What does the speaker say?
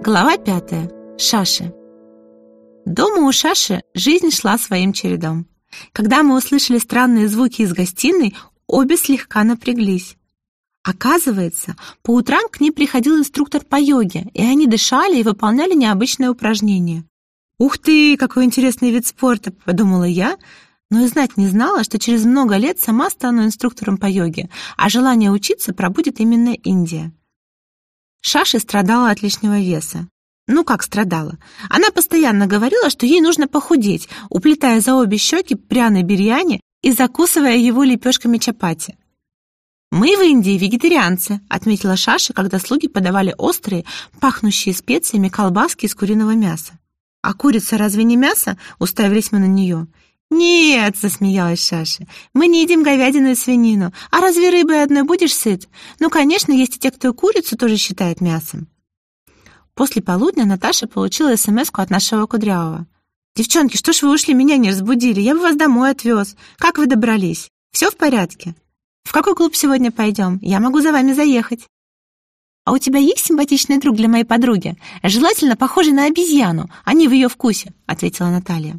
Глава пятая. Шаши. Дома у Шаши жизнь шла своим чередом. Когда мы услышали странные звуки из гостиной, обе слегка напряглись. Оказывается, по утрам к ней приходил инструктор по йоге, и они дышали и выполняли необычные упражнения. «Ух ты, какой интересный вид спорта!» — подумала я, но и знать не знала, что через много лет сама стану инструктором по йоге, а желание учиться пробудет именно Индия. Шаши страдала от лишнего веса. Ну как страдала? Она постоянно говорила, что ей нужно похудеть, уплетая за обе щеки пряный бирьяни и закусывая его лепешками чапати. «Мы в Индии вегетарианцы», — отметила Шаша, когда слуги подавали острые, пахнущие специями колбаски из куриного мяса. «А курица разве не мясо?» — уставились мы на нее. «Нет», — засмеялась Шаша, — «мы не едим говядину и свинину. А разве рыбой одной будешь сыт? Ну, конечно, есть и те, кто курицу тоже считает мясом». После полудня Наташа получила смс от нашего Кудрявого. «Девчонки, что ж вы ушли, меня не разбудили? Я бы вас домой отвез. Как вы добрались? Все в порядке? В какой клуб сегодня пойдем? Я могу за вами заехать». «А у тебя есть симпатичный друг для моей подруги? Желательно похожий на обезьяну, а не в ее вкусе», — ответила Наталья.